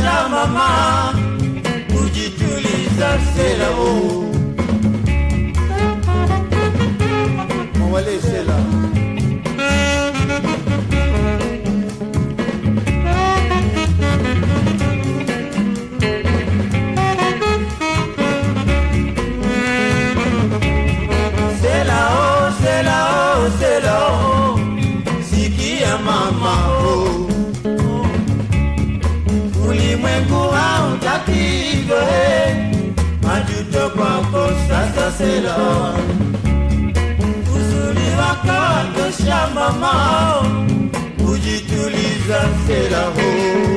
Islamama kujituliza selamu oh. ulimwengu hautakivyo, majuto kwako sasa selo uzuri wako watosha mamao, kujituliza sela huu